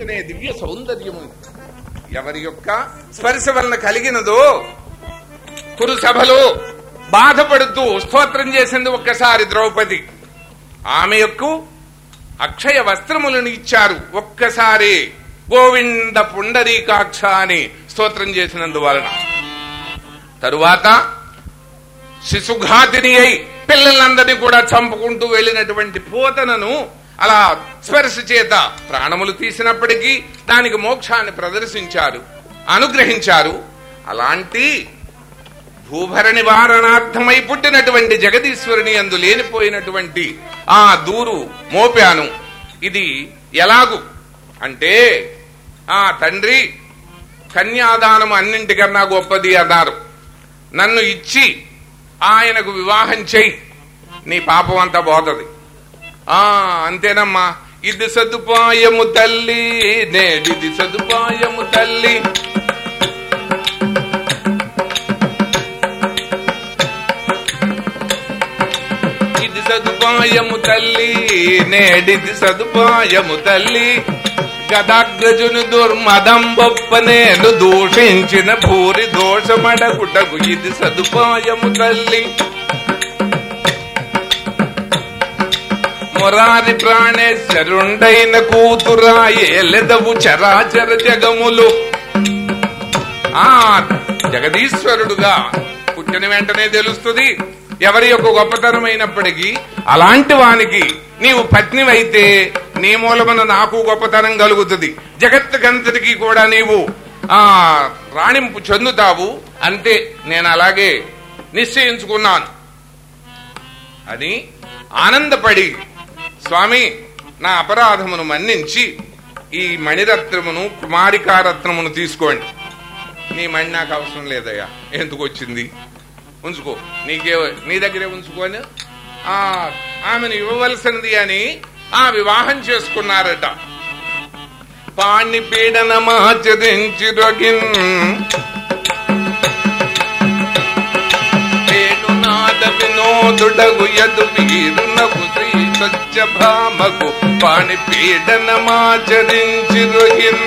అనే దివ్య సౌందర్యము ఎవరి యొక్క స్పర్శ వలన కలిగినదో కురు సభలో బాధపడుతూ స్తోత్రం చేసింది ఒక్కసారి ద్రౌపది. ఆమె యొక్క అక్షయ వస్త్రములను ఇచ్చారు. ఒక్కసారి గోవింద పుండరీకాక్ష అని స్తోత్రం చేసినందువలన. తరువాత శిశుఘాతిని అయి పిల్లలందరినీ కూడా చంపుకుంటూ వెళ్ళినటువంటి పోతనను అలా స్పర్శ చేత ప్రాణములు తీసినప్పటికీ దానికి మోక్షాన్ని ప్రదర్శించారు అనుగ్రహించారు. అలాంటి భూభర నివారణార్థమై పుట్టినటువంటి జగదీశ్వరుని అందు లేనిపోయినటువంటి ఆ దూరు మోపాను. ఇది ఎలాగు? అంటే ఆ తండ్రి కన్యాదానం అన్నింటికన్నా గొప్పది అన్నారు. నన్ను ఇచ్చి ఆయనకు వివాహం చెయ్యి. నీ పాపం అంతా పోతుంది. ఆ అంతేనమ్మా. ఇది సదుపాయము తల్లి నేడిది సదుపాయము తల్లి. ఇది సదుపాయము తల్లి నేడిది సదుపాయము తల్లి. గదాగ్రజుని దుర్మదం బొప్ప నేను దూషించిన పూరి దోషమడగుటకు ఇది సదుపాయము తల్లి. మురారి ప్రాణేశ్వరుండైన కూతురా ఏలెదవు చరాచర జగములు. ఆ జగదీశ్వరుడుగా పుట్టిన వెంటనే తెలుస్తుంది ఎవరి యొక్క గొప్పతనమైనప్పటికీ అలాంటి వానికి నీవు పత్నివైతే నీ మూలమున నాకు గొప్పతనం కలుగుతుంది. జగత్తుకంతటికి కూడా నీవు ఆ రాణింపు చెందుతావు. అంతే నేను అలాగే నిశ్చయించుకున్నాను. అని ఆనందపడి స్వామి నా అపరాధమును మన్నించి ఈ మణిరత్నమును కుమారికారత్నమును తీసుకోండి. నీ మణి నాకు అవసరం లేదయ్యా. ఎందుకు వచ్చింది? ఉంచుకో. నీకే నీ దగ్గరే ఉంచుకొని? ఆ ఆమెను ఇవ్వవలసినది అని ఆ వివాహం చేసుకున్నారట. పాణి పీడనమాచరించి రొగిన్. వేణునాద వినోదుడగు యదు వీరునకు శ్రీ భామకు పాణి పీడనమాచరించి రొగిన్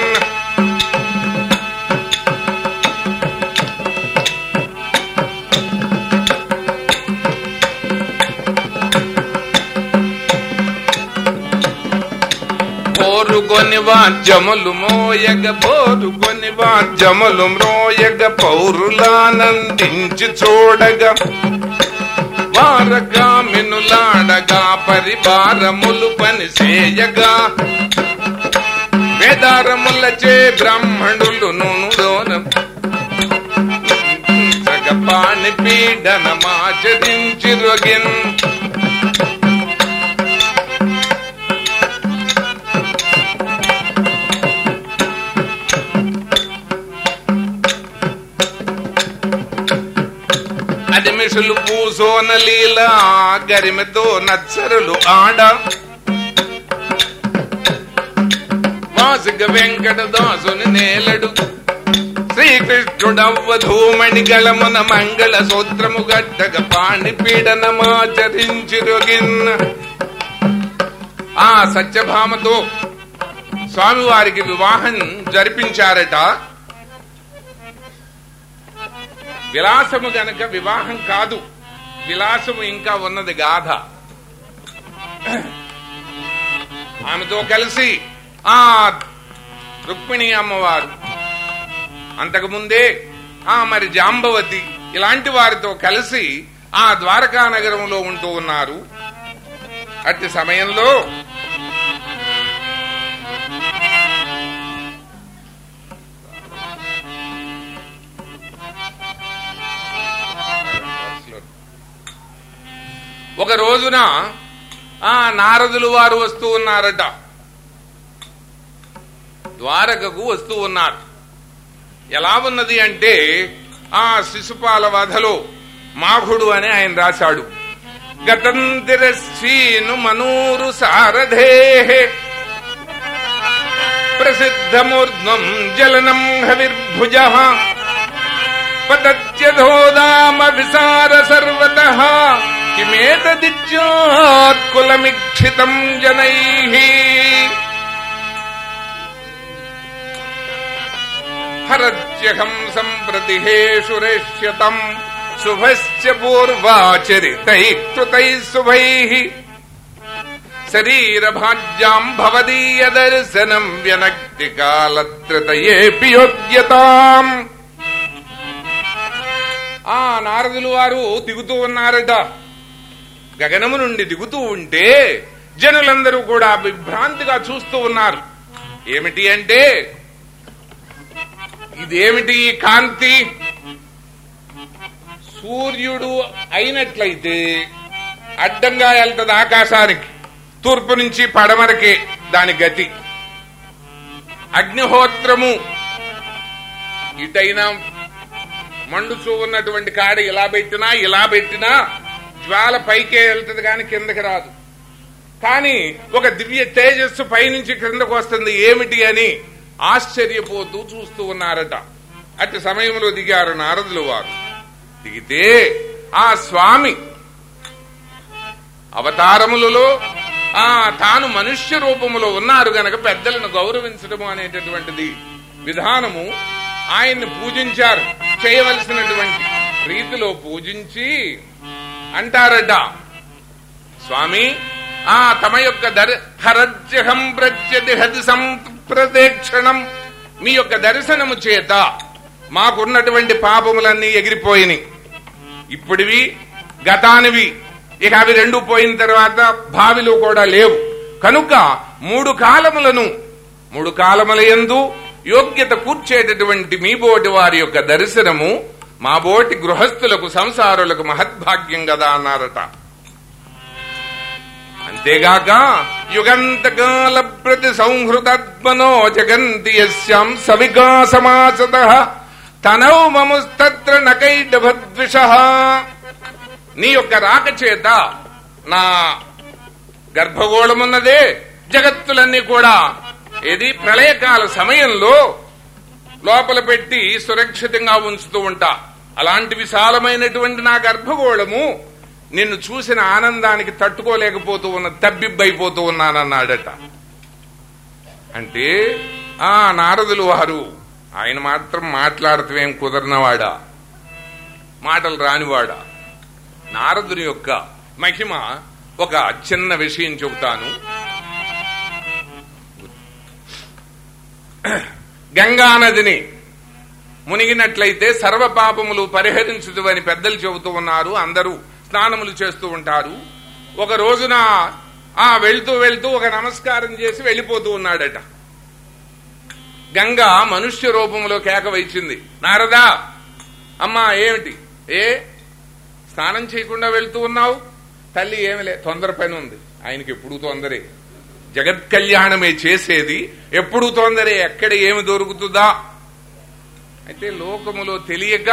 పోరుకొని వాద్యములు మోయగ పోరుకొని వాద్యములు మ్రోయగ పౌరులానందించి చూడగ. వారగా వారగామినులాడగా పరివారములు పనిసేయగా వేదారములచే బ్రాహ్మణులు నూనె సగపాణి పీడనమాచరించి రొగిన్ పూసోన లీల గరిమెతో నచ్చరులు ఆడ. వాసుక వెంకట దాసుని నేలడు శ్రీకృష్ణుడవ్వధూమణి గళమున మంగళ సూత్రము గడ్డగ పాణి పీడనమాచరించి రొగిన్న. ఆ సత్యభామతో స్వామివారికి వివాహం జరిపించారట. విలాసము గనక వివాహం కాదు. విలాసము ఇంకా ఉన్నది గాథ ఆమెతో కలిసి ఆ రుక్మిణి అమ్మవారు అంతకుముందే ఆ మరి జాంబవతి ఇలాంటి వారితో కలిసి ఆ ద్వారకా నగరంలో ఉంటూ ఉన్నారు. అట్టి సమయంలో ఒక రోజున ఆ నారదులు వారు వస్తూ ఉన్నారట. ద్వారకకు వస్తూ ఉన్నారు. ఎలా ఉన్నది అంటే ఆ శిశుపాల వధలో మాఘుడు అని ఆయన రాశాడు. గతంతిరశ్చీను మనూరు సారథే. ప్రసిద్ధమూర్ధ్వం జలనం హవిర్భుజ. పతత్యధోదామ విసార సర్వత. కిమేతదిత్యోత్కులమిక్షితం జనై. హరత్యహం సంప్రతిహేషు రేష్యతం శుభశ్చ పూర్వాచరితై కృతై శుభై. శరీరభాజ్యాం భవదీయ దర్శనం వ్యనక్తి కాలత్రితయేపి యోగ్యతాం ఆ నారదులు వారు దిగుతూ ఉన్నారట. గగనము నుండి దిగుతూ ఉంటే జనులందరూ కూడా విభ్రాంతిగా చూస్తూ ఉన్నారు. ఏమిటి అంటే ఇదేమిటి ఈ కాంతి? సూర్యుడు అయినట్లయితే అడ్డంగా వెళ్తుంది ఆకాశానికి తూర్పు నుంచి పడమరకే దాని గతి. అగ్నిహోత్రము ఇటైనా మండుచూ ఉన్నటువంటి కాడ ఇలా పెట్టినా ఇలా పెట్టినా జ్వాల పైకే వెళ్తుంది కానీ కిందకి రాదు. కానీ ఒక దివ్య తేజస్సు పైనుంచి క్రిందకు వస్తుంది. ఏమిటి అని ఆశ్చర్యపోతూ చూస్తూ ఉన్నారట. అటు సమయంలో దిగారు నారదులు వారు. దిగితే ఆ స్వామి అవతారములలో ఆ తాను మనుష్య రూపములో ఉన్నారు గనక పెద్దలను గౌరవించడము అనేటటువంటిది విధానము ఆయన్ని పూజించారు. చేయవలసినటువంటి రీతిలో పూజించి అంటారట. స్వామి ఆ తమ యొక్క దర్ హరజ్యహం ప్రత్యదిహతి సంప్రదేక్షణం. మీ యొక్క దర్శనము చేత మాకున్నటువంటి పాపములన్నీ ఎగిరిపోయినాయి ఇప్పుడివి గతానివి. ఇక అవి రెండు పోయిన తర్వాత భావిలో కూడా లేవు. కనుక మూడు కాలములను మూడు కాలముల ఎందు యోగ్యత కూర్చేటటువంటి మీ బోటి వారి యొక్క దర్శనము మాబోటి గృహస్థులకు సంసారులకు మహద్భాగ్యం కదా అన్నారట. అంతేగాక యుగంతకాల ప్రతి సంహృతత్మనో జగంతి యస్యాం సవికాసమాసత తనౌ మముస్తత్ర నకైడభద్విష నీ యొక్క రాక చేత నా గర్భగోళమున్నదే జగత్తులన్నీ కూడా. ఇది ప్రళయకాల సమయంలో లోపల పెట్టి సురక్షితంగా ఉంచుతూ ఉంటా. అలాంటి విశాలమైనటువంటి నా గర్భగోళము నిన్ను చూసిన ఆనందానికి తట్టుకోలేకపోతూ ఉన్న తబ్బిబ్బైపోతూ ఉన్నానన్నాడట. అంటే ఆ నారదులు వారు ఆయన మాత్రం మాట్లాడటమేం కుదరనవాడా? మాటలు రానివాడా? నారదుని యొక్క మహిమ ఒక చిన్న విషయం చెబుతాను. గంగానదిని మునిగినట్లయితే సర్వ పాపములు పెద్దలు చెబుతూ ఉన్నారు. అందరూ స్నానములు చేస్తూ ఉంటారు. ఒక రోజున ఆ వెళ్తూ వెళ్తూ ఒక నమస్కారం చేసి వెళ్ళిపోతూ ఉన్నాడట. గంగ మనుష్య రూపంలో కేక వచ్చింది నారదా అమ్మా ఏమిటి? ఏ? స్నానం చేయకుండా వెళ్తూ ఉన్నావు? తల్లి ఏమిలే తొందర పని ఉంది. ఆయనకి ఎప్పుడు తొందరే. జగత్ కళ్యాణమే చేసేది. ఎప్పుడు తొందర ఎక్కడ ఏమి దొరుకుతుందా? అయితే లోకములో తెలియక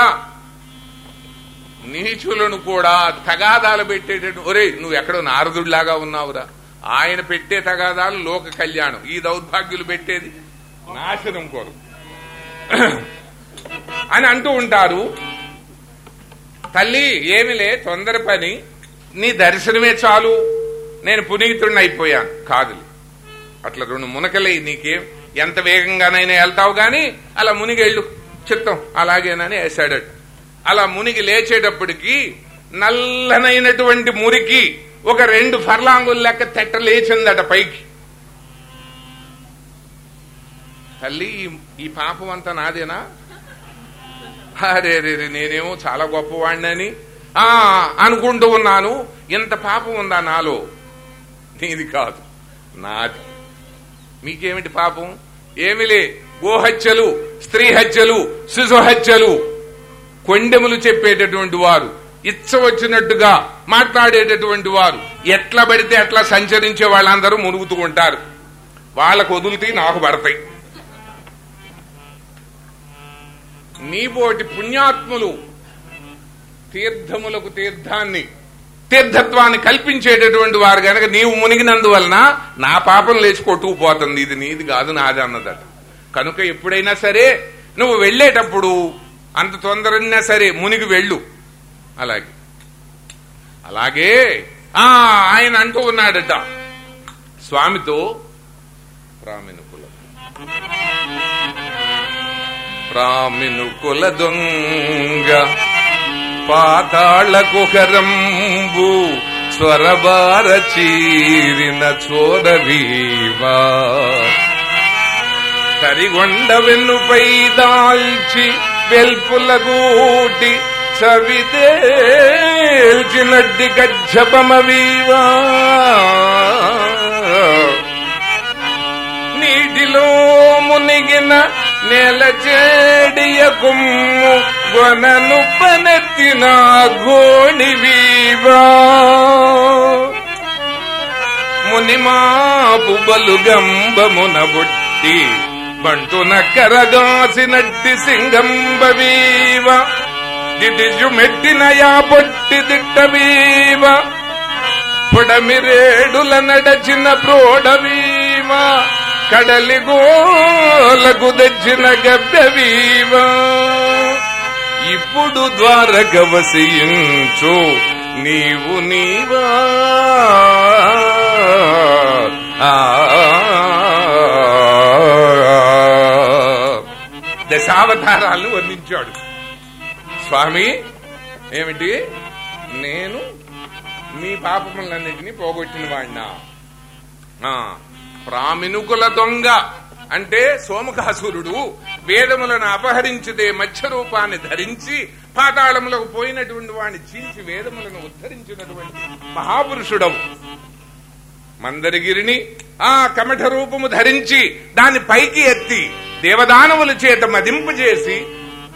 నీచులను కూడా తగాదాలు పెట్టేటట్టు ఒరే నువ్వు ఎక్కడో నారదుడిలాగా ఉన్నావురా. ఆయన పెట్టే తగాదాలు లోక కళ్యాణం. ఈ దౌర్భాగ్యులు పెట్టేది నాశనం కొరకు. అని అంటూ ఉంటారు. తల్లి ఏమిలే తొందర పని నీ దర్శనమే చాలు. నేను పునీతుడిని అయిపోయాను. కాదులే. అట్లా రెండు మునకలే నీకేం. ఎంత వేగంగానైనా వెళ్తావు గాని అలా మునిగేళ్ళు చిత్తం అలాగేనని వేసాడట అలా మునిగి లేచేటప్పటికి నల్లనైనటువంటి మురికి ఒక రెండు ఫర్లాంగుల లెక్క తెట్ట లేచిందట పైకి. తల్లి ఈ- పాపం అంతా నాదేనా? అరే రే రే, నేనేమో చాలా గొప్పవాడినని ఆ అనుకుంటూ ఉన్నాను. ఇంత పాపం ఉందా నాలో? నీది కాదు. నాది. మీకేమిటి పాపం? ఏమిలే? గోహత్యలు స్త్రీ హత్యలు శిశు హత్యలు కొండెములు చెప్పేటటువంటి వారు ఇచ్చ వచ్చినట్టుగా మాట్లాడేటటువంటి వారు ఎట్లా పడితే అట్లా సంచరించే వాళ్ళందరూ మునుగుతూ ఉంటారు. వాళ్ళకు వదులుతాయి నాకు పడతాయి. నీబోటి పుణ్యాత్ములు తీర్థములకు తీర్థాన్ని తీర్థత్వాన్ని కల్పించేటటువంటి వారు గనక నీవు మునిగినందువలన నా పాపం లేచి కొట్టుకుపోతుంది ఇది నీది కాదు నాది అన్నదట. కనుక ఎప్పుడైనా సరే నువ్వు వెళ్ళేటప్పుడు అంత తొందరన్నా సరే మునిగి వెళ్ళు. అలాగే. అలాగే ఆ ఆయన అంటూ ఉన్నాడట. స్వామితో ప్రామినుకులం ప్రామిను దొంగ. పాతాళ కుహరంబు స్వరబార చీరిన చోరవీవా. తరిగొండ వెన్నుపై దాల్చి వెల్పుల గూటి చవితేల్చినడ్డి గజ్జపమవీవా నీటిలో మునిగిన నేల చేడియ కుమ్ము గొనను పనెత్తిన గోణి వీవా. మునిమాపు బలుగంబమున బుట్టి బంటున కరగాసినట్టి సింగంబవీవ దిటిజు మెట్టిన యా పొట్టి దిట్టవీవ పొడమిరేడుల నడచిన ప్రోడవీవ కడలి గోలకు తెచ్చిన గబ్బవీవ ఇప్పుడు ద్వారక వసించు నీవు. నీవా దశావతారాలను దశావతారాలు వర్ణించాడు. స్వామి ఏమిటి? నేను మీ పాపములన్నిటినీ పోగొట్టిన వాడినా ప్రామినుకుల దొంగ. అంటే సోమకాసురుడు వేదములను అపహరించితే మత్స్య రూపాన్ని ధరించి పాతాళములకు పోయినటువంటి వాడిని చీల్చి వేదములను ఉద్ధరించినటువంటి మహాపురుషుడవు. మందరగిరిని ఆ కమఠ రూపము ధరించి దాన్ని పైకి ఎత్తి దేవదానవుల చేత మదింపు చేసి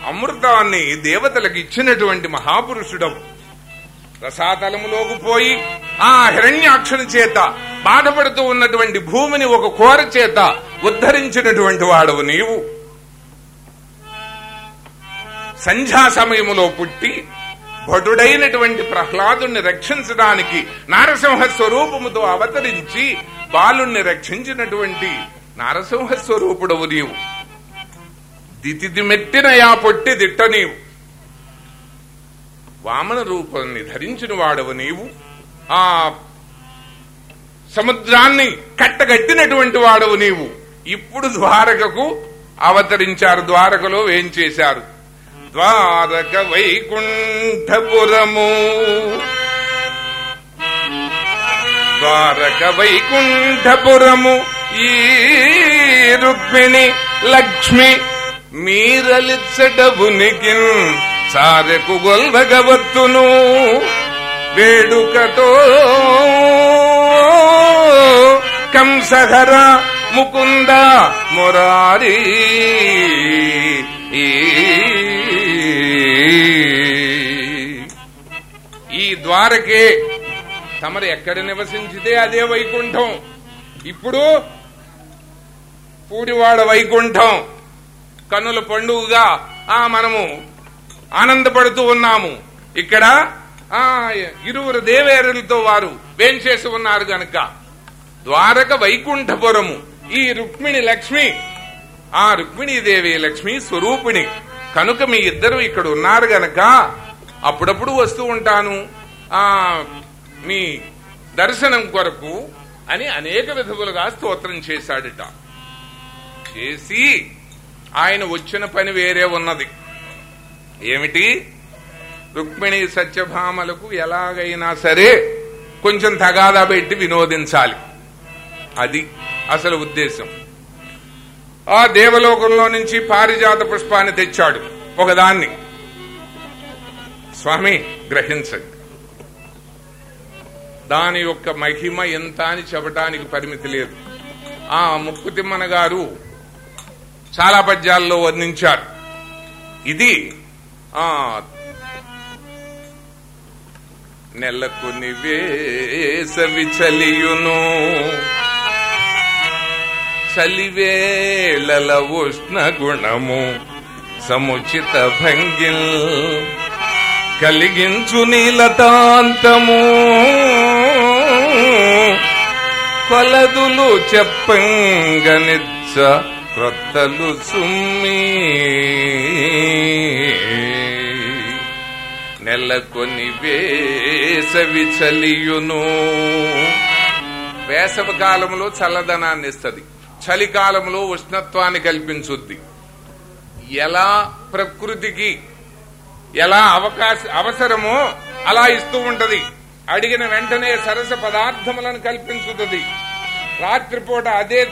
అమృతాన్ని దేవతలకు ఇచ్చినటువంటి మహాపురుషుడవు. రసాతలములోకి పోయి ఆ హిరణ్యాక్షుని చేత బాధపడుతూ ఉన్నటువంటి భూమిని ఒక కోర చేత ఉద్ధరించినటువంటి వాడవు నీవు. సంధ్యా సమయములో పుట్టి భటుడైనటువంటి ప్రహ్లాదుణ్ణి రక్షించడానికి నారసింహ స్వరూపముతో అవతరించి బాలుణ్ణి రక్షించినటువంటి నారసింహ స్వరూపుడవు నీవు. దితిది మెట్టిన యా పొట్టి దిట్ట నీవు. వామన రూపాన్ని ధరించిన వాడవు నీవు. ఆ సముద్రాన్ని కట్టగట్టినటువంటి వాడవు నీవు. ఇప్పుడు ద్వారకకు అవతరించారు ద్వారకలో ఏం చేశారు? ద్వారక వైకుంఠపురము. ద్వారక వైకుంఠపురము. ఈ రుక్మిణి లక్ష్మి మీరలిచ్చటవునికి సారెకు గొల్వగవత్తును వేడుకతో కంసహర ముకుంద మురారి. ఈ ద్వారకే తమరు ఎక్కడ నివసించితే అదే వైకుంఠం. ఇప్పుడు పూడివాడ వైకుంఠం. కన్నుల పండుగగా ఆ మనము ఆనందపడుతూ ఉన్నాము. ఇక్కడ ఆ ఇరువురు దేవేరులతో వారు వేంచేసి ఉన్నారు గనక? ద్వారక వైకుంఠపురము. ఈ రుక్మిణి లక్ష్మి ఆ రుక్మిణీదేవి లక్ష్మి స్వరూపిణి. కనుక మీ ఇద్దరు ఇక్కడ ఉన్నారు గనక అప్పుడప్పుడు వస్తూ ఉంటాను. ఆ మీ దర్శనం కొరకు అని అనేక విధములుగా స్తోత్రం చేశాడట. చేసి ఆయన వచ్చిన పని వేరే ఉన్నది. ఏమిటి? రుక్మిణి సత్యభామలకు ఎలాగైనా సరే కొంచెం తగాదా పెట్టి వినోదించాలి. అది అసలు ఉద్దేశం. ఆ దేవలోకంలో నుంచి పారిజాత పుష్పాన్ని తెచ్చాడు ఒకదాన్ని. స్వామి గ్రహించండి. దాని యొక్క మహిమ ఎంత అని చెప్పడానికి పరిమితి లేదు. ఆ ముక్కుతిమ్మన గారు చాలా పద్యాల్లో వర్ణించారు. ఇది ఆ నెలకు నివేసవి చలియును చలివేళల ఉష్ణ గుణము సముచిత భంగిల్ కలిగించు నీలతాంతము. కొలదులు చెప్పంగనిచ్చ క్రొత్తలు సుమ్మీ. నెలకొని వేసవి చలియును. వేసవి కాలంలో చల్లదనాన్ని ఇస్తుంది. చలికాలంలో ఉష్ణత్వాన్ని కల్పించుద్ది. ఎలా ప్రకృతికి ఎలా అవకాశ అవసరమో అలా ఇస్తూ ఉంటది. అడిగిన వెంటనే సరస పదార్థములను కల్పించుతుంది. రాత్రిపూట అదే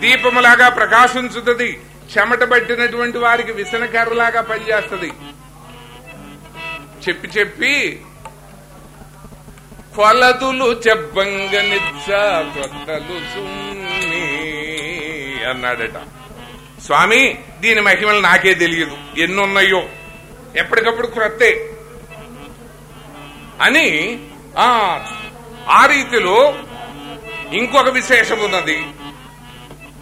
దీపములాగా ప్రకాశించుతుంది. చెమట పట్టినటువంటి వారికి విసనకర్రలాగా పనిచేస్తుంది. చెప్పి చెప్పి కొలదులు చెప్పంగనిచ్చ కొత్తలు సున్ని అన్నాడట. స్వామి దీని మహిమలు నాకే తెలియదు. ఎన్నున్నాయో? ఎప్పటికప్పుడు క్రొత్తే అని ఆ ఆ రీతిలో ఇంకొక విశేషం ఉన్నది.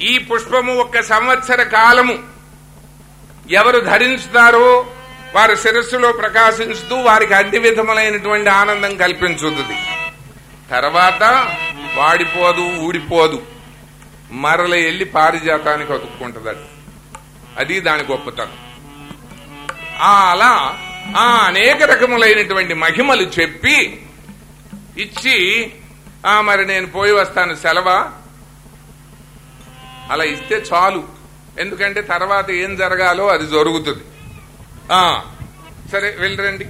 ఈ పుష్పము ఒక సంవత్సర కాలము ఎవరు ధరించుతారో వారి శిరస్సులో ప్రకాశించుతూ వారికి అన్ని విధములైనటువంటి ఆనందం కల్పించుతుంది. తర్వాత వాడిపోదు ఊడిపోదు. మరల ఎల్లి పారిజాతానికి అతుక్కుంటుంది అది దాని గొప్పతనం. ఆ అలా ఆ అనేక రకములైనటువంటి మహిమలు చెప్పి ఇచ్చి ఆ మరి నేను పోయి వస్తాను సెలవా? అలా ఇస్తే చాలు. ఎందుకంటే తర్వాత ఏం జరగాలో అది జరుగుతుంది. సరే వెళ్ళరండి.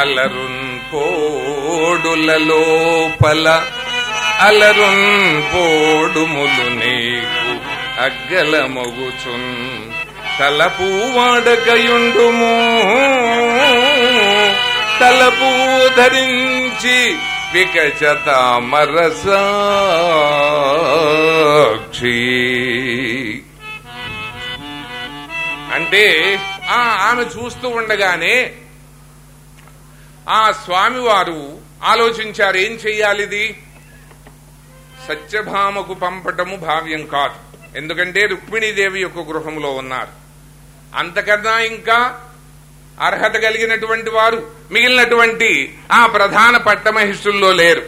అల్లరున్న పోడుల లోపల అలరున్ పోడుములు నీకు అగ్గల మొగుచున్. తలపు వాడకయుండుము. తలపు ధరించి వికచత మరసాక్షి అంటే ఆ ఆమె చూస్తూ ఉండగానే ఆ స్వామివారు ఆలోచించారు ఏం చెయ్యాలిది? సత్యభామకు పంపటము భావ్యం కాదు. ఎందుకంటే రుక్మిణీదేవి యొక్క గృహంలో ఉన్నారు. అంతకన్నా ఇంకా అర్హత కలిగినటువంటి వారు మిగిలినటువంటి ఆ ప్రధాన పట్టమహిషుల్లో లేరు.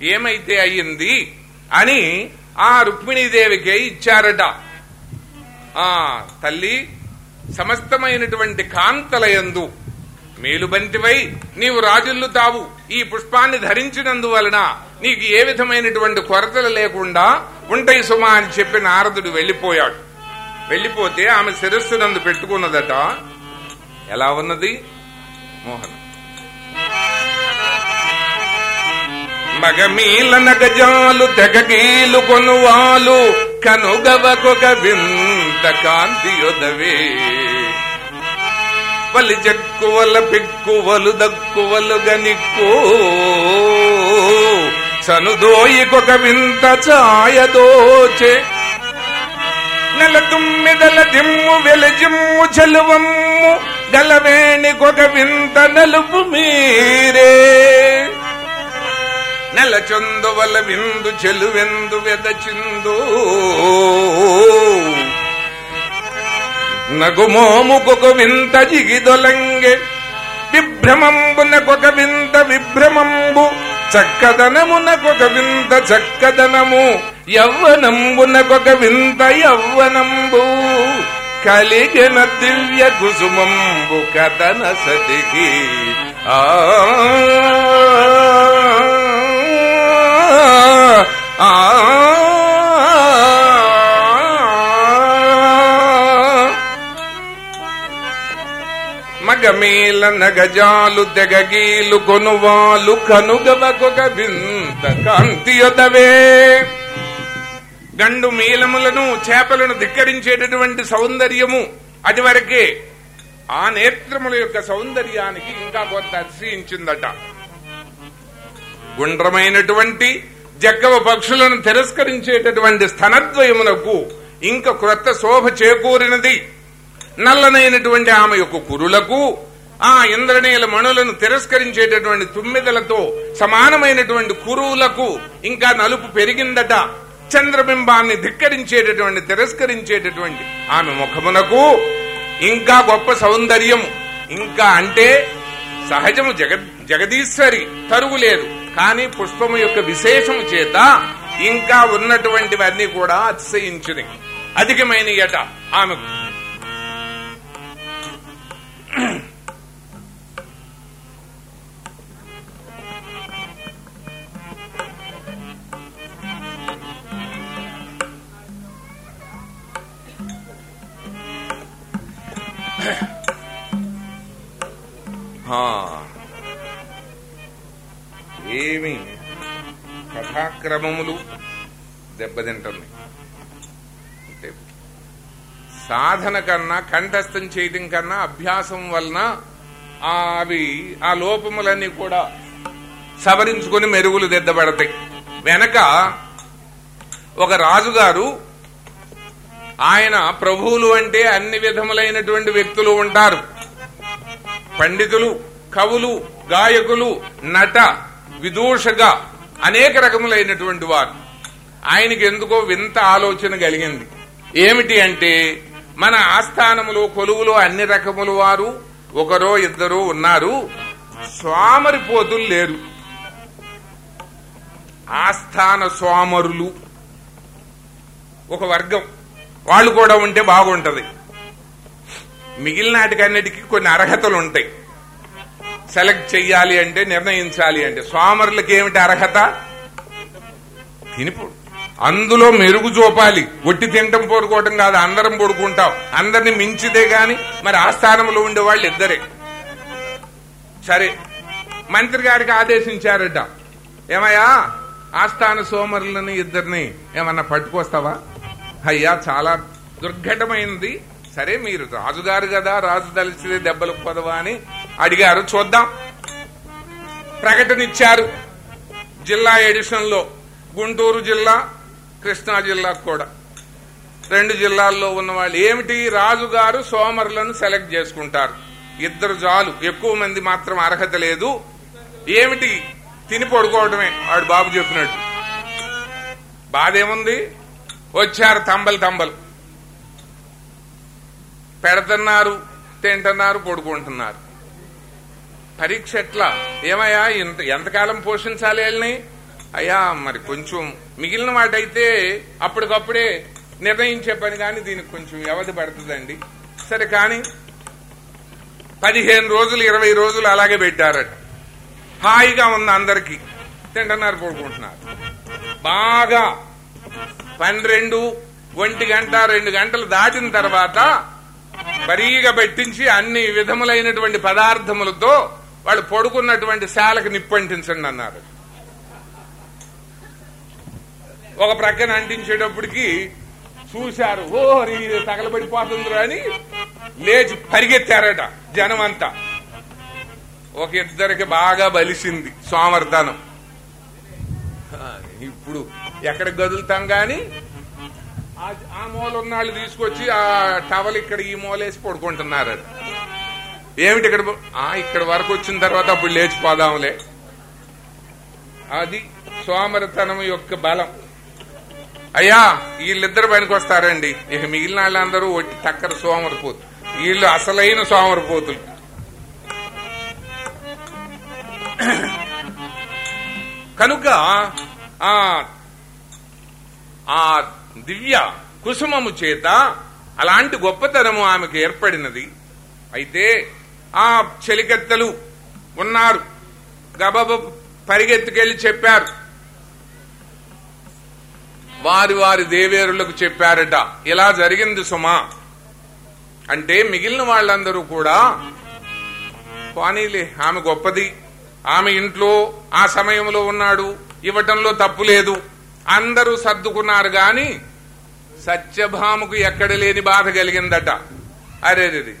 ఏమైతే అయ్యింది అని ఆ రుక్మిణీదేవికే ఇచ్చారట. ఆ తల్లి సమస్తమైనటువంటి కాంతలయందు మేలుబంతివై నీవు రాజుల్లుతావు ఈ పుష్పాన్ని ధరించినందువలన నీకు ఏ విధమైనటువంటి కొరతలు లేకుండా ఉంటాయి సుమా అని చెప్పి నారదుడు వెళ్ళిపోయాడు వెళ్ళిపోతే ఆమె శిరస్సు నందు పెట్టుకున్నదట ఎలా ఉన్నది? మోహన్. మగమీల నగజాలు తెగగీలు కొనువాలు కనుగవకొక వింత కాంతి యొదవే వలి జక్కువల పిక్కువలు దక్కువలు గనిక్కో. సనుదోయికొక వింత ఛాయదోచే. నెల తుమ్మిదల దిమ్ము వెలజిమ్ము చలువమ్ము గలవేణికొక వింత నలుపు మీరే. నెల చొందువల విందు చెలువెందు వెదచిందో. నగుమోముకొక వింత జిగిదొలంగే. విభ్రమంబునకొక వింత విభ్రమంబు. చక్కదనమునకొక వింత చక్కదనము. యవ్వనంబునకొక వింత యవ్వనంబు. కలిగిన దివ్య కుసుమంబు కథన సతికి. ఆ మగమీల నగజాలు తెగగీలు కొనువాలు కనుగవకొక వింత కాంతియొదవే. గండు మీలములను చేపలను ధిక్కరించేటటువంటి సౌందర్యము అది వరకే ఆ నేత్రముల యొక్క సౌందర్యానికి ఇంకా కొంత అతిశయించిందట. గుండ్రమైనటువంటి జగ్గవ పక్షులను తిరస్కరించేటటువంటి స్థనద్వయమునకు ఇంకా క్రొత్త శోభ చేకూరినది. నల్లనైనటువంటి ఆమె యొక్క కురులకు ఆ ఇంద్రనీల మణులను తిరస్కరించేటటువంటి తుమ్మిదలతో సమానమైనటువంటి కురువులకు ఇంకా నలుపు పెరిగిందట. చంద్రబింబాన్ని ధిక్కరించేటటువంటి తిరస్కరించేటటువంటి ఆమె ముఖమునకు ఇంకా గొప్ప సౌందర్యము. ఇంకా అంటే సహజము జగ జగదీశ్వరి తరువు లేదు. కానీ పుష్పము యొక్క విశేషము చేత ఇంకా ఉన్నటువంటివన్నీ కూడా అతిశయించినాయి అధికమైన ఆమెకు. ఏమి కథాక్రమములు దెబ్బతింటున్నాయి. సాధన కన్నా కంఠస్థం చేయడం కన్నా అభ్యాసం వలన అవి ఆ లోపములన్నీ కూడా సవరించుకొని మెరుగులు దిద్దబడతాయి. వెనక ఒక రాజుగారు ఆయన ప్రభువులు అంటే అన్ని విధములైనటువంటి వ్యక్తులు ఉంటారు. పండితులు కవులు గాయకులు నట విదూషగా అనేక రకములైనటువంటి వారు. ఆయనకి ఎందుకో వింత ఆలోచన కలిగింది. ఏమిటి అంటే మన ఆస్థానములు కొలువులు అన్ని రకముల వారు ఒకరో ఇద్దరు ఉన్నారు. స్వామరి పోతులు లేరు. ఆస్థాన స్వామరులు. ఒక వర్గం. వాళ్ళు కూడా ఉంటే బాగుంటది. మిగిలిన వాటికన్నిటికీ కొన్ని అర్హతలు ఉంటాయి. సెలెక్ట్ చెయ్యాలి అంటే నిర్ణయించాలి అంటే. స్వామరులకి ఏమిటి అర్హత? తినిపోడు అందులో మెరుగు చూపాలి ఒట్టి తింటం పోరుకోవటం కాదు అందరం పడుకుంటాం. అందరిని మించితే గాని మరి ఆ స్థానంలో ఉండే వాళ్ళు ఇద్దరే సరే మంత్రి గారికి ఆదేశించారట. ఏమయ్యా ఆస్థాన సోమరులని ఇద్దరిని ఏమన్నా పట్టుకొస్తావా? అయ్యా చాలా దుర్ఘటమైంది. సరే మీరు రాజుగారు కదా రాజు తలిసిదే దెబ్బలు పదవా అని అడిగారు. చూద్దాం. ప్రకటన ఇచ్చారు. జిల్లా ఎడిషన్లో గుంటూరు జిల్లా కృష్ణా జిల్లా కూడా. రెండు జిల్లాల్లో ఉన్న వాళ్ళు ఏమిటి? రాజుగారు సోమరులను సెలెక్ట్ చేసుకుంటారు. ఇద్దరు చాలు. ఎక్కువ మంది మాత్రం అర్హత లేదు. ఏమిటి? తిని పడుకోవడమే. వాడు బాబు చెప్పినట్టు. బాధ ఏముంది వచ్చారు తంబలు తంబలు. పెడుతున్నారు తింటున్నారు పడుకుంటున్నారు. పరీక్ష ఎట్లా? ఏమయ్యా? ఇంత ఎంతకాలం పోషించాలి వెళ్ళని? అయ్యా మరి కొంచెం మిగిలిన వాటైతే అప్పటికప్పుడే నిర్ణయించే పని కానీ దీనికి కొంచెం వ్యవధి పడుతుందండి. సరే కానీ పదిహేను రోజులు ఇరవై రోజులు అలాగే పెట్టారట. హాయిగా ఉంది అందరికి తింటున్నారు పడుకుంటున్నారు. బాగా పన్నెండు ఒంటి గంట రెండు గంటలు దాటిన తర్వాత బరీగా పెట్టించి అన్ని విధములైనటువంటి పదార్థములతో వాళ్ళు పడుకున్నటువంటి శాలకు నిప్పంటించండి అన్నారు. ఒక ప్రక్కన అంటించేటప్పటికి చూశారు ఓ ఇది తగలబడిపోతుందిరా అని లేచి పరిగెత్తారట జనం అంతా ఒక ఇద్దరికి బాగా బలిసింది సోమర్తనం ఇప్పుడు ఎక్కడ గదులుతాం గాని ఆ- ఆ మూల ఉన్నాళ్ళు తీసుకొచ్చి ఆ టవల్ ఇక్కడ ఈ మూలేసి పడుకుంటున్నారు ఏమిటి ఇక్కడ ఆ ఇక్కడ వరకు వచ్చిన తర్వాత అప్పుడు లేచిపోదాంలే. అది సోమరతనం యొక్క బలం. అయ్యా వీళ్ళిద్దరు పనికి వస్తారండి. ఇక మిగిలిన వాళ్ళందరూ ఒట్టి టక్కర సోమరిపోతు వీళ్ళు అసలైన సోమరిపోతులు కనుక ఆ ఆ దివ్య కుసుమము చేత అలాంటి గొప్పతనము ఆమెకు ఏర్పడినది. అయితే ఆ చెలికత్తెలు ఉన్నారు. గబబ పరిగెత్తుకెళ్ళి చెప్పారు. వారి వారి దేవేరులకు చెప్పారట. ఇలా జరిగింది సుమా. అంటే మిగిలిన వాళ్ళందరూ కూడా పోనీలే ఆమె గొప్పది. ఆమె ఇంట్లో ఆ సమయంలో ఉన్నాడు. ఇవ్వటంలో తప్పు లేదు. అందరూ సర్దుకున్నారు గాని సత్యభామకు ఎక్కడ లేని బాధ కలిగిందట. అరేది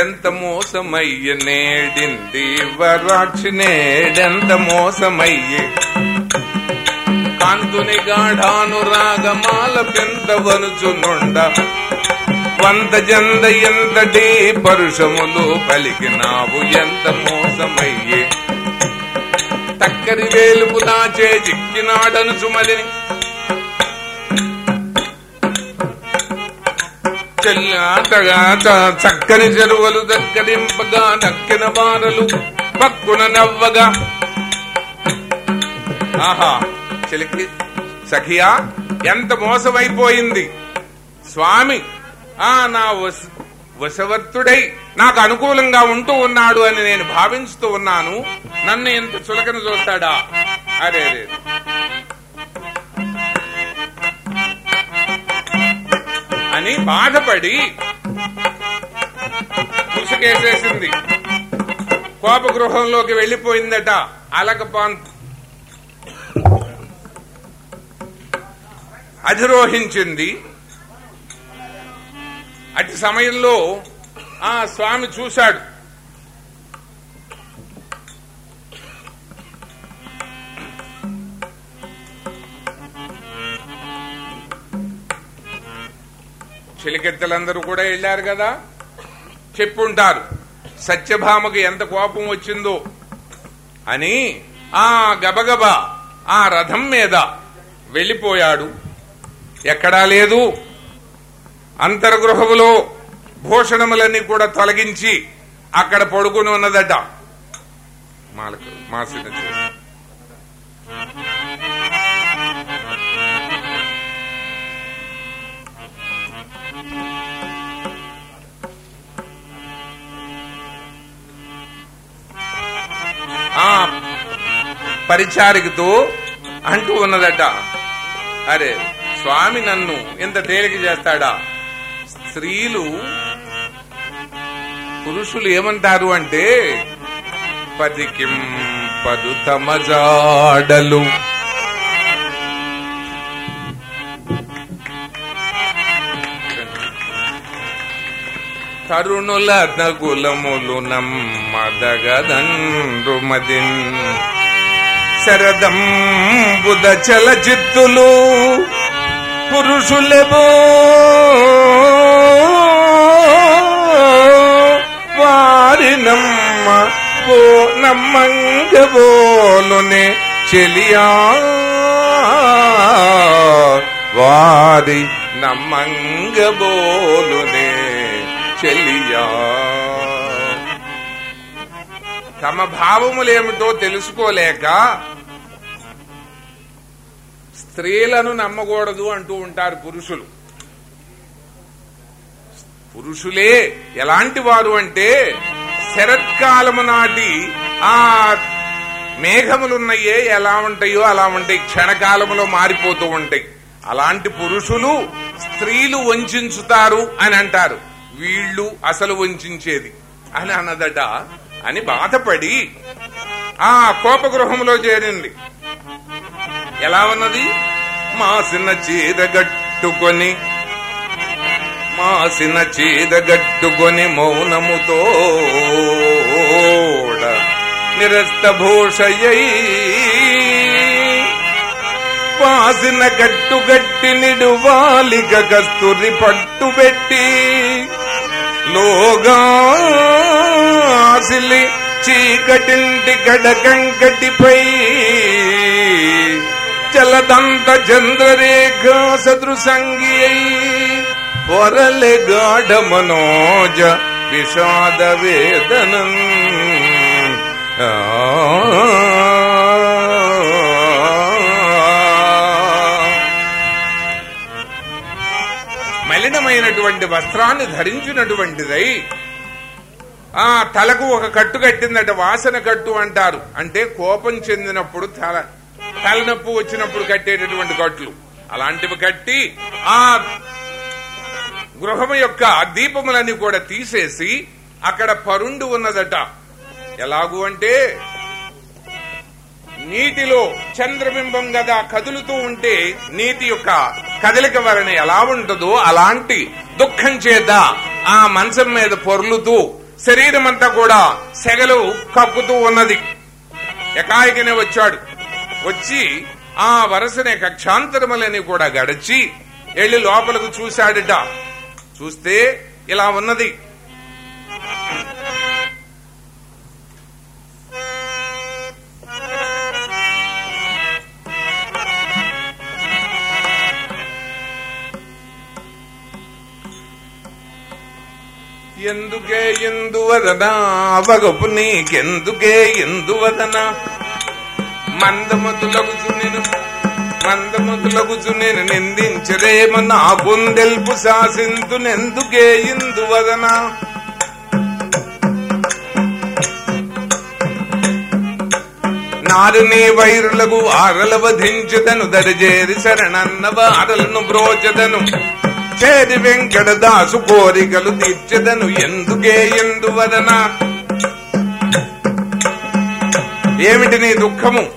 ఎంత మోసమయ్య నేడింది వరాక్షి నేడెంత మోసమయ్యే? కాంతుని గాఢాను రాగమాల పెంతవనుచునుండ వంద జంద ఎంతటి పరుషములు పలికినావు ఎంత మోసమయ్యే? తక్కరి వేలుపు దాచే చిక్కినాడను సుమలిని చెల్లాటగా చక్కని చెరువులు దక్కరింపగా దక్కిన బారలు పక్కున నవ్వగా. ఆహా చెలికి సఖియా ఎంత మోసమైపోయింది. స్వామి ఆ నా వశవర్తుడై నాకు అనుకూలంగా ఉంటూ ఉన్నాడు అని నేను భావించుతూ ఉన్నాను. నన్ను ఎంత చులకన చూస్తాడా? అరే. అని బాధపడి ముసుకేసేసింది కోపగృహంలోకి వెళ్ళిపోయిందట అలకపాన్ అధిరోహించింది. అటు సమయంలో ఆ స్వామి చూశాడు. చిలికెత్తలందరూ కూడా వెళ్ళారు కదా? చెప్పుంటారు. సత్యభామకు ఎంత కోపం వచ్చిందో. అని ఆ గబగబ ఆ రథం మీద వెళ్ళిపోయాడు. ఎక్కడా లేదు. అంతర్గృహములో భూషణములన్నీ కూడా తొలగించి అక్కడ పడుకుని ఉన్నదట. మాలకు మాసిన ఆ పరిచారికతో అంటూ ఉన్నదట. అరే స్వామి నన్ను ఎంత తేలిక చేస్తాడా? స్త్రీలు పురుషులు ఏమంటారు అంటే పదికిం పదు తరుణుల తగులములు నమ్మదగదండ్రుమదిన్ శరదం బుధ చలచిత్తులు పురుషులెబో వారి నమ్మ ఓ నమ్మంగబోలునే చెలియా. వారి నమ్మంగబోలునే చెలియా తమ భావములేమిటో తెలుసుకోలేక స్త్రీలను నమ్మకూడదు అంటూ ఉంటారు పురుషులు. పురుషులే ఎలాంటి వారు అంటే శరత్కాలము నాటి ఆ మేఘములున్నయే ఎలా ఉంటాయో అలా ఉంటాయి క్షణకాలములో మారిపోతూ ఉంటాయి. అలాంటి పురుషులు స్త్రీలు వంచుతారు అని అంటారు. వీళ్ళు అసలు వంచేది అని అన్నదట అని బాధపడి ఆ కోపగృహంలో చేరింది. ఎలా ఉన్నది? మాసిన మా మాసిన చీదగట్టుకొని మౌనముతో నిరస్తభూషయ్యై మా వాసిన గట్టుగట్టి నిడువాలిగ కస్తూరి పట్టుబెట్టి లోగాసిలి చీకటింటి గడకంకటిపై చలదంత చంద్రరేఖ సదృసంగి పొరలె గాఢ మనోజ విషాద వేదనం. మలినమైనటువంటి వస్త్రాన్ని ధరించినటువంటిదై. ఆ తలకు ఒక కట్టు కట్టిందట వాసన కట్టు అంటారు. అంటే కోపం చెందినప్పుడు తల తలనొప్పి వచ్చినప్పుడు కట్టేటటువంటి కట్లు. అలాంటివి కట్టి ఆ గృహము యొక్క దీపములన్నీ కూడా తీసేసి అక్కడ పరుండు ఉన్నదట. ఎలాగు అంటే నీటిలో చంద్రబింబం గదా కదులుతూ ఉంటే నీటి యొక్క కదలిక వలన ఎలా ఉంటుందో అలాంటి దుఃఖం చేత ఆ మంచం మీద పొర్లుతూ శరీరం అంతా కూడా సెగలు కక్కుతూ ఉన్నది. ఎకాయికనే వచ్చాడు. వచ్చి ఆ వరసనే కక్షాంతరములని కూడా గడిచి వెళ్ళి లోపలకు చూశాడట. చూస్తే ఇలా ఉన్నది. ఎందువదనా? అవగపు నీకెందుకే ఎందువదనా? మందమతులగుచు నేను మందమతులగుచు నేను నిందించరేమ నా బుందెల్పు శాసింతునెందుకే ఇందువదనా? నారునే వైరులకు ఆరల వధించుదను దరిజేరి శరణన్న వారలను బ్రోచదను చేరి వెంకటదాసు కోరికలు తీర్చదను ఎందుకే ఎందువదన ఏమిటి నీ దుఃఖము?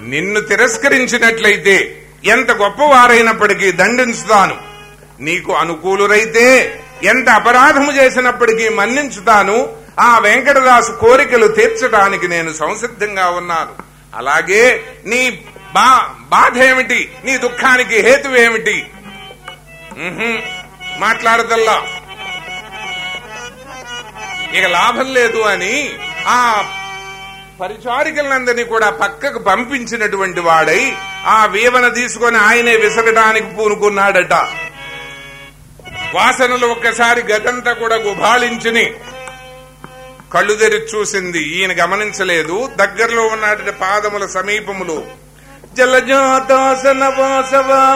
నిన్ను తిరస్కరించినట్లయితే ఎంత గొప్పవారైనప్పటికీ దండించుతాను. నీకు అనుకూలురైతే ఎంత అపరాధము చేసినప్పటికీ మన్నించుతాను. ఆ వెంకటదాసు కోరికలు తీర్చడానికి నేను సంసిద్ధంగా ఉన్నాను. అలాగే నీ బా బాధ ఏమిటి? నీ దుఃఖానికి హేతు ఏమిటి? మాట్లాడదల్లా. ఇక లాభం లేదు అని ఆ పరిచారికలందరినీ కూడా పక్కకు పంపించినటువంటి వాడై ఆ వీవన తీసుకొని ఆయనే విసరడానికి పూనుకున్నాడట. వాసనలు ఒక్కసారి గతంతా కూడా గుబాళించుని కళ్ళు తెరిచి చూసింది. ఈయన గమనించలేదు. దగ్గరలో ఉన్నటువంటి పాదముల సమీపములు. జలజాతాసన వాసవాది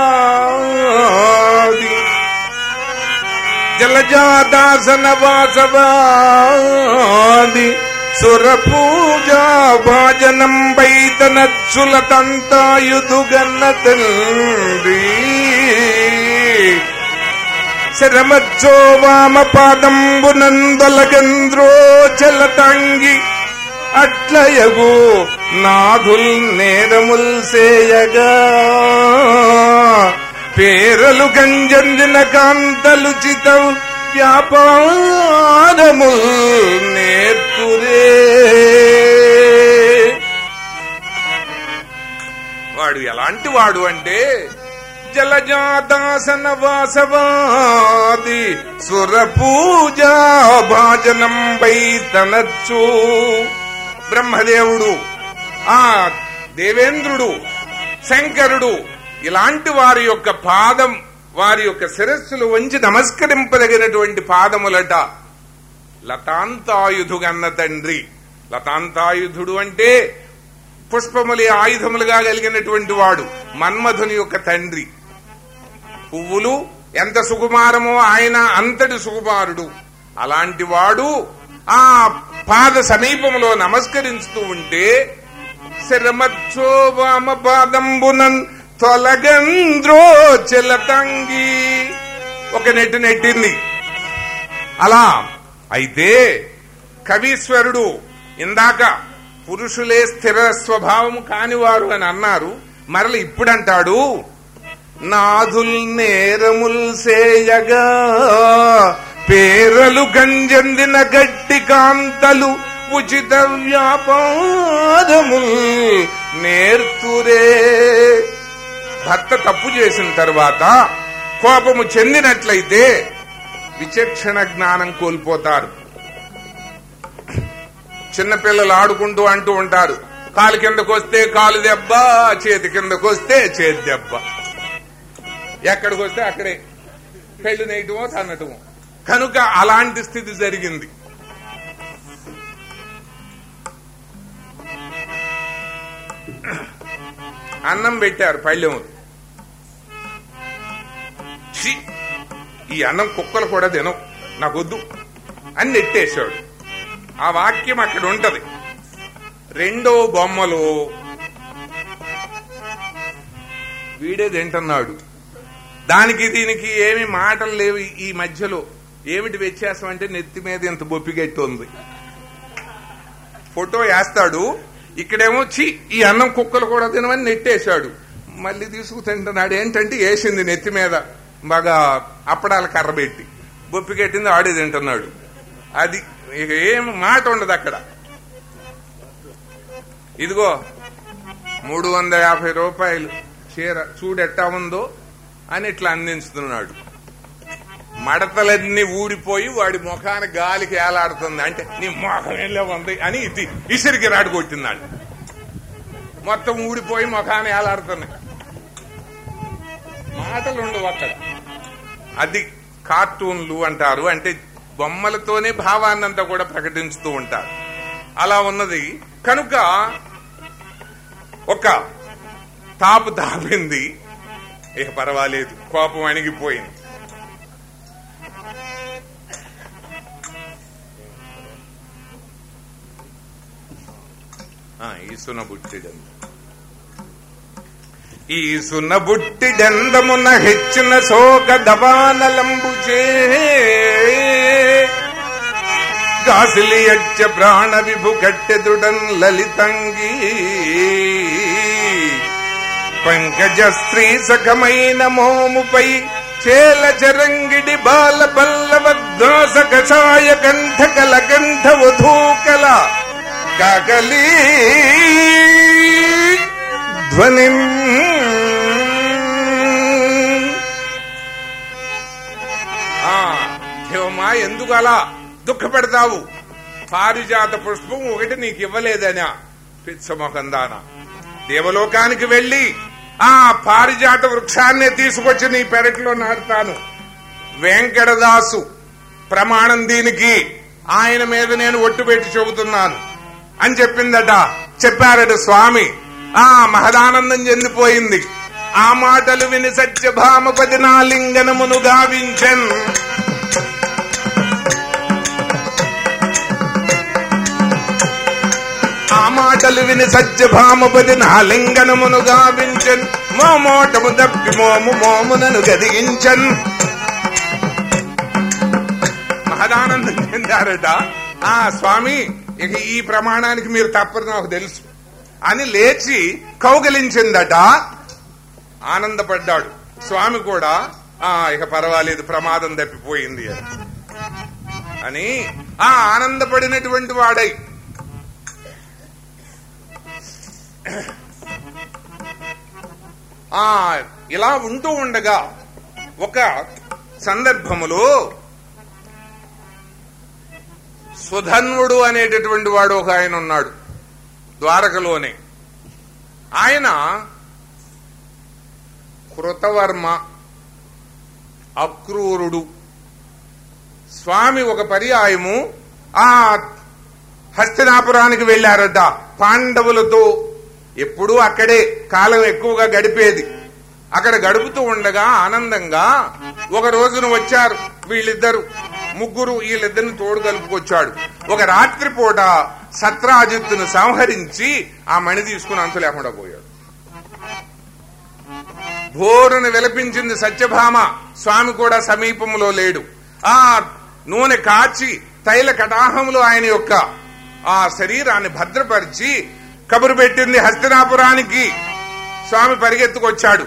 జలజాతాసన వాసవాది సురపూజా భాజనం వైతనచ్చుల తంతాయుధుగన్న తండ్రి. శరమచ్చో వామ పాదంబునందొలగంద్రో చలతంగి అట్లయగో నాథుల్ నేరముల్ సేయగా. పేరలు గంజంజన కాంతలు చితం వ్యాపారముల్ నేర్పురే వాడు ఎలాంటి వాడు అంటే? జలజాదాసన వాసవాది సుర పూజా భాజనం తనచ్చు. బ్రహ్మదేవుడు ఆ దేవేంద్రుడు శంకరుడు ఇలాంటి వారి యొక్క పాదం వారి యొక్క శిరస్సులు వంచి నమస్కరింపదగినటువంటి పాదములట. లతాంతాయుధుగన్న తండ్రి. లతాంతాయుధుడు అంటే పుష్పములే ఆయుధములుగా కలిగినటువంటి వాడు మన్మధుని యొక్క తండ్రి. పువ్వులు ఎంత సుకుమారమో ఆయన అంతటి సుకుమారుడు. అలాంటి వాడు ఆ పాద సమీపంలో నమస్కరిస్తూ ఉంటే శరమచ్చో వామ పాదంబునన్ తంగి ఒక నెట్టు నెట్టింది. అలా అయితే కవీశ్వరుడు ఇందాక పురుషులే స్థిర స్వభావం కానివారు అని అన్నారు. మరల ఇప్పుడంటాడు నాదుల్ నేరముల్ సేయగా పేరలు గంజందిన గట్టి కాంతలు ఉచిత వ్యాపారము నేర్తురే. భర్త తప్పు చేసిన తర్వాత కోపము చెందినట్లయితే విచక్షణ జ్ఞానం కోల్పోతారు. చిన్నపిల్లలు ఆడుకుంటూ అంటూ ఉంటారు. కాలు కిందకొస్తే కాలు దెబ్బ చేతి కిందకొస్తే చేతి దెబ్బ. ఎక్కడికొస్తే అక్కడే. పెళ్ళి నేయటమో తన్నటమో. కనుక అలాంటి స్థితి జరిగింది. అన్నం పెట్టారు పళ్ళెము ఈ అన్నం కుక్కలు కూడా తినవు. నాకొద్దు. అని నెట్టేశాడు. ఆ వాక్యం అక్కడ ఉంటది. రెండో బొమ్మలో వీడే తింటున్నాడు. దానికి దీనికి ఏమి మాటలు లేవు ఈ మధ్యలో. ఏమిటి వ్యత్యాసం అంటే నెత్తి మీద ఇంత బొప్పిగెట్టు ఉంది ఫోటో వేస్తాడు. ఇక్కడేమో చి ఈ అన్నం కుక్కలు కూడా తినమని నెట్టేశాడు. మళ్ళీ తీసుకు తింటున్నాడు ఏంటంటే వేసింది నెత్తి మీద. బాగా అప్పడాల కర్ర పెట్టి. బొప్పిగెట్టింది ఆడే తింటున్నాడు. అది ఇక ఏం మాట ఉండదు అక్కడ. ఇదిగో మూడు వందల యాభై రూపాయలు చీర చూడెట్టా ఉందో అని ఇట్లా అందించుతున్నాడు. మడతలన్నీ ఊడిపోయి వాడి ముఖానికి గాలికి ఏలాడుతుంది. అంటే నీ ముఖం ఎలా ఉంది అని ఇది ఇసిరికి రాడు కొట్టిందాడు. మొత్తం ఊడిపోయి ముఖాన్ని ఏలాడుతున్నాయి మాటలు ఉండవు అక్కడ. అది కార్టూన్లు అంటారు. అంటే బొమ్మలతోనే భావాన్నంతా కూడా ప్రకటించుతూ ఉంటారు. అలా ఉన్నది. కనుక ఒక తాపు తాపింది. ఇక పర్వాలేదు. కోపం అణిగిపోయింది. ఆ, ఈ సునబుట్టిడందు ఈ సునబుట్టిడందమున హెచ్చిన శోక దవానలంబుచే కాసిలియచ్చ ప్రాణ విభు కట్టెదుడన్ లలితంగి. పంకజ స్త్రీ సఖమైన మోముపై చేల చరంగిడి బాల పల్లవ దోస కషాయ కంఠ కల కంఠ వధూకల గగలీ. ధ్వని. దేవమా ఎందుకు అలా దుఃఖపెడతావు? పారిజాత పుష్పం ఒకటి నీకు ఇవ్వలేదనా పిచ్చమొకందాన. దేవలోకానికి వెళ్ళి ఆ పారిజాత వృక్షాన్ని తీసుకొచ్చి నీ పెరట్లో నాటుతాను. వెంకటదాసు ప్రమాణం దీనికి. ఆయన మీద నేను ఒట్టు పెట్టి చెబుతున్నాను. అని చెప్పిందట. చెప్పారట స్వామి. ఆ మహదానందం చెందిపోయింది. ఆ మాటలు విని సత్యభామపతి నా లింగనమును గావించన్. ఆ మాటలు విని సత్యభామపతి నా లింగనమును గావించన్. మోమోటము తప్పి మోము మోమునను గదిగించన్. మహదానందం చెందారట. ఆ స్వామి ఇక ఈ ప్రమాణానికి మీరు తప్పరు నాకు తెలుసు. అని లేచి కౌగలించిందట. ఆనందపడ్డాడు. స్వామి కూడా ఆ ఇక పర్వాలేదు ప్రమాదం తప్పిపోయింది అని. అని ఆ ఆనందపడినటువంటి వాడై ఆ ఇలా ఉంటూ ఉండగా ఒక సందర్భములో సుధన్వుడు అనేటటువంటి వాడు ఒక ఆయన ఉన్నాడు ద్వారకలోనే. ఆయన కృతవర్మ అక్రూరుడు. స్వామి ఒక పర్యాయము ఆ హస్తినాపురానికి వెళ్ళారట పాండవులతో. ఎప్పుడూ అక్కడే కాలం ఎక్కువగా గడిపేది. అక్కడ గడుపుతూ ఉండగా ఆనందంగా ఒక రోజున వచ్చారు వీళ్ళిద్దరు. ముగ్గురు వీళ్ళిద్దరిని తోడు కలుపుకొచ్చాడు. ఒక రాత్రి పూట సత్రాజిత్తును సంహరించి ఆ మణి తీసుకుని అంతు లేకుండా పోయాడు. భోరును విలపించింది సత్యభామ. స్వామి కూడా సమీపంలో లేడు. ఆ నూనె కాచి తైల కటాహములు ఆయన యొక్క ఆ శరీరాన్ని భద్రపరిచి కబురు పెట్టింది హస్తినాపురానికి. స్వామి పరిగెత్తుకొచ్చాడు.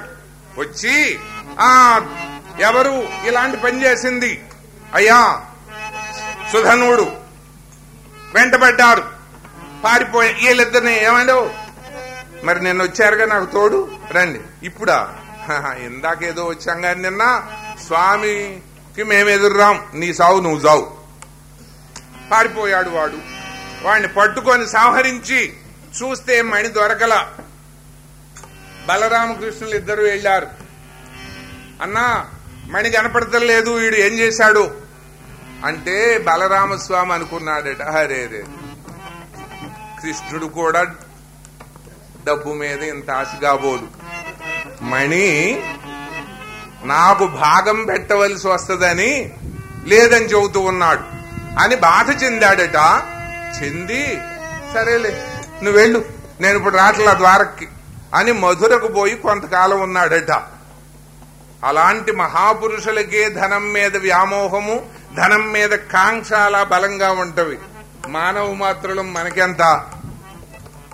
వచ్చి ఆ ఎవరు ఇలాంటి పని చేసింది? అయ్యా సుధనుడు వెంటబడ్డారు. పారిపోయా వీళ్ళిద్దరిని ఏమండవు? మరి నిన్న వచ్చారుగా నాకు తోడు? రండి ఇప్పుడా? ఇందాకేదో వచ్చాం కానీ నిన్న స్వామికి మేము ఎదురురాం. నీ సావు నువ్వు సావు పారిపోయాడు వాడు. వాడిని పట్టుకొని సంహరించి చూస్తే మణి దొరకల. బలరామకృష్ణులు ఇద్దరు వెళ్ళారు. అన్నా మణి కనపడతలేదు వీడు ఏం చేశాడు? అంటే బలరామస్వామి అనుకున్నాడట హరేరే కృష్ణుడు కూడా డబ్బు మీద ఇంత ఆశగా పోదు. మణి నాకు భాగం పెట్టవలసి వస్తుందని లేదని చెబుతూ ఉన్నాడు. అని బాధ చెందాడట. చెంది సరేలే నువ్వు వెళ్ళు నేను ఇప్పుడు రాట్లా ద్వారక్కి అని మధురకు పోయి కొంతకాలం ఉన్నాడట. అలాంటి మహాపురుషులకే ధనం మీద వ్యామోహము ధనం మీద కాంక్ష అలా బలంగా ఉంటవి. మానవ మాత్రలు మనకెంత?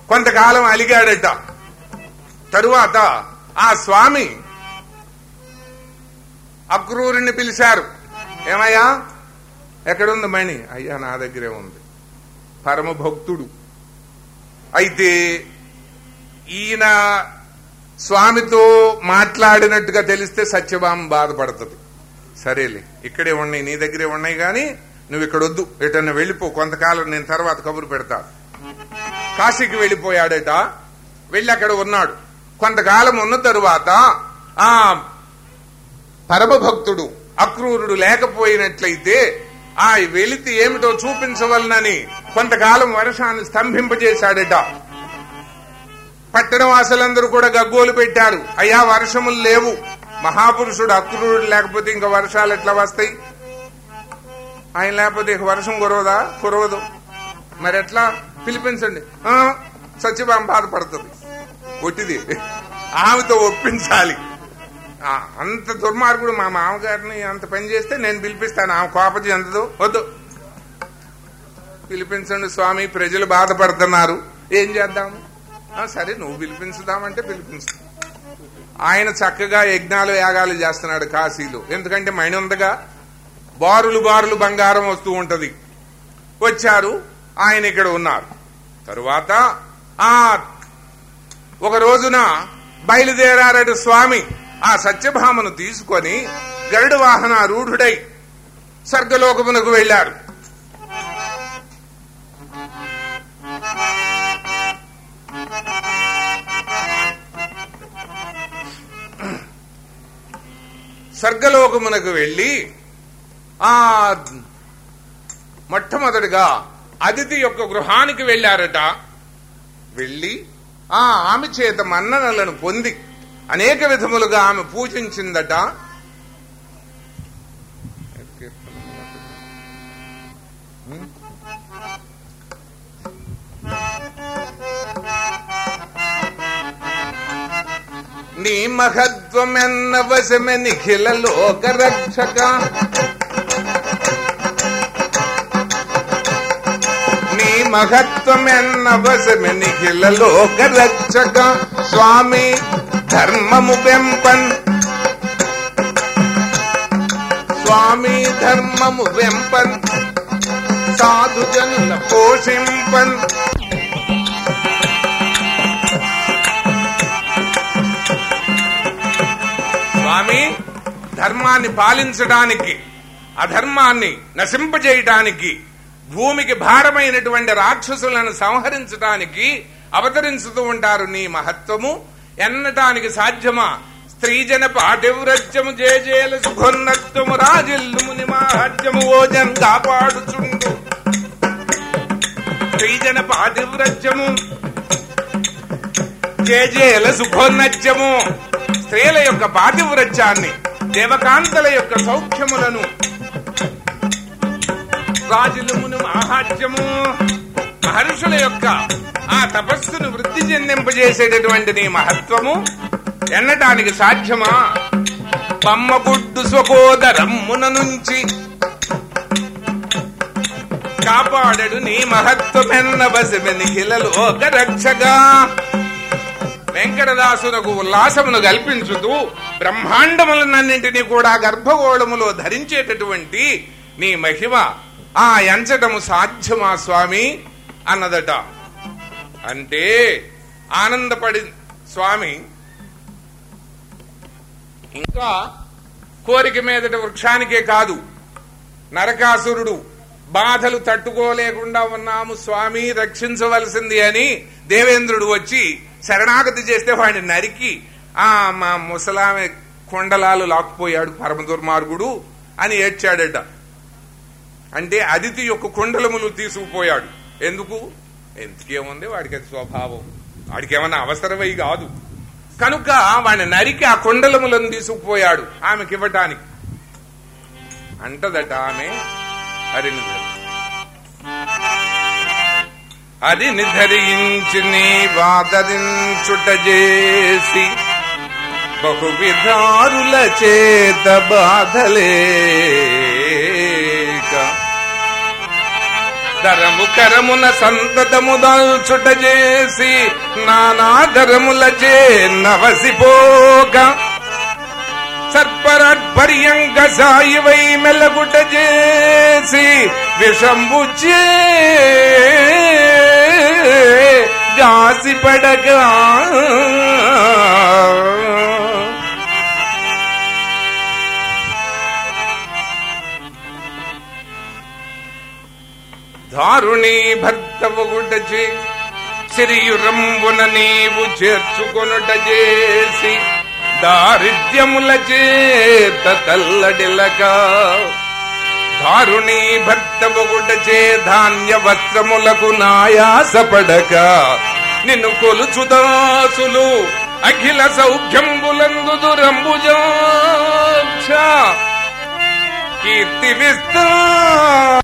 కొంతకాలం అలిగాడట. తరువాత ఆ స్వామి అక్రూరిని పిలిచారు. ఏమయ్యా? ఎక్కడుంది మణి? అయ్యా నా దగ్గరే ఉంది. పరమ భక్తుడు అయితే ఈయన స్వామితో మాట్లాడినట్టుగా తెలిస్తే సత్యభామ బాధపడుతుంది. సరేలే ఇక్కడే ఉన్నాయి నీ దగ్గరే ఉన్నాయి కానీ నువ్వు ఇక్కడ వద్దు ఎటన్నా వెళ్ళిపో కొంతకాలం నేను తర్వాత కబురు పెడతా. కాశీకి వెళ్ళిపోయాడట వెళ్ళి అక్కడ ఉన్నాడు. కొంతకాలం ఉన్న తరువాత ఆ పరమభక్తుడు అక్రూరుడు లేకపోయినట్లయితే ఆ వెలితి ఏమిటో చూపించవలనని కొంతకాలం వర్షాన్ని స్తంభింపజేశాడట. పట్టణవాసులందరూ కూడా గగ్గోలు పెట్టారు. అయ్యా వర్షములు లేవు. మహాపురుషుడు అక్రూరుడు లేకపోతే ఇంకా వర్షాలు ఎట్లా వస్తాయి? ఆయన లేకపోతే ఇక వర్షం కురవదా? కురవదు. మరి ఎట్లా? పిలిపించండి. సత్యభామ బాధపడుతుంది. కొట్టిది ఆమెతో ఒప్పించాలి. అంత దుర్మార్గుడు మా మామగారిని అంత పని చేస్తే నేను పిలిపిస్తాను. ఆమె కోపతి ఎంతదో వద్దు. పిలిపించండి స్వామి ప్రజలు బాధపడుతున్నారు. ఏం చేద్దాము? సరే నువ్వు పిలిపించుదామంటే పిలిపించు. ఆయన చక్కగా యజ్ఞాలు యాగాలు చేస్తున్నాడు కాశీలో. ఎందుకంటే మైని ఉందగా బారులు బారులు బంగారం వస్తూ ఉంటది. వచ్చారు ఆయన ఇక్కడ ఉన్నారు. తరువాత ఆ ఒక రోజున బయలుదేరారట స్వామి. ఆ సత్యభామను తీసుకొని గరుడు వాహన రూఢుడై స్వర్గలోకమునకు వెళ్ళారు స్వర్గలోకమునకు వెళ్ళి ఆ మొట్టమొదటిగా అతిథి యొక్క గృహానికి వెళ్ళారట వెళ్ళి ఆ ఆమె చేత మన్ననలను పొంది అనేక విధములుగా ఆమె పూజించిందట. నీ మహత్వమెన్న వశమె నిఖిల లోక రక్షక నీ మహత్వమెన్న వశమె నిఖిల లోక రక్షక స్వామి ధర్మము వెంపన్. స్వామి ధర్మము వెంపన్. సాధు పోషింపన్. స్వామి ధర్మాన్ని పాలించడానికి అధర్మాన్ని నశింపజేయటానికి భూమికి భారమైనటువంటి రాక్షసులను సంహరించడానికి అవతరించుతూ ఉంటారు నీ మహత్వము. ఎన్నటానికి సాధ్యమా? స్త్రీజన పాటివ్రత్యము జేజేల సుఖోన్నత్వము రాజిల్లుము నిమాహత్యము ఓజన్ కాపాడుచుండు స్త్రీజన పాతివ్రత్యము జేజేల సుఖోన్నత్యము స్త్రీల యొక్క పాతివ్రత్యాన్ని దేవకాంతల యొక్క సౌఖ్యములను. రాజులమును మహాత్యము మహర్షుల యొక్క ఆ తపస్సును వృద్ధి చెందింపజేసేటటువంటి నీ మహత్వము ఎన్నటానికి సాధ్యమా? బమ్మగుడ్డు స్వకోదరమ్మున నుంచి కాపాడడు నీ మహత్వమెన్న బసిమెనిఖిల లోక రక్షగా వెంకటదాసునకు ఉల్లాసమును కల్పించుతూ బ్రహ్మాండములన్నింటినీ కూడా గర్భగోళములో ధరించేటటువంటి నీ మహిమ ఆ ఎంచటము సాధ్యమా స్వామి? అన్నదట. అంటే ఆనందపడి స్వామి ఇంకా కోరిక మీదట వృక్షానికే కాదు నరకాసురుడు బాధలు తట్టుకోలేకుండా ఉన్నాము స్వామి రక్షించవలసింది అని దేవేంద్రుడు వచ్చి శరణాగతి చేస్తే వాడిని నరికి ఆ మా ముసలామె కొండలాలు లాక్కుపోయాడు పరమ దుర్మార్గుడు అని ఏడ్చాడట. అంటే అదితి యొక్క కొండలములు తీసుకుపోయాడు. ఎందుకు? ఎందుకేముంది వాడికి అది స్వభావం? వాడికి ఏమన్నా అవసరమై కాదు. కనుక వాడిని నరికి ఆ కొండలములను తీసుకుపోయాడు ఆమెకి ఇవ్వటానికి అంటదట ఆమె హరిని అది నిధరించి నీ వాదరించుట చేసి బహువిధారుల చేత బాధలేక దరము కరమున సంతతము దాల్చుట చేసి నానాదరముల చే నవసిపోక సర్పరడ్పర్యంగ సాయివై మెలగుట చేసి విషంబు చే జాసిపడగా దారుణీ భర్తవుగుటచే సిరియురంబున నీవు చేర్చుకొనుట చేసి దారిద్ర్యముల చేత తల్లడిలగా దారుణీ భర్త బొగుటచే ధాన్య వస్త్రములకు నాయాసపడక. నిన్ను కొలుచుదాసులు అఖిల సౌఖ్యంబులందు దురంబుజోక్ష. కీర్తి విస్తా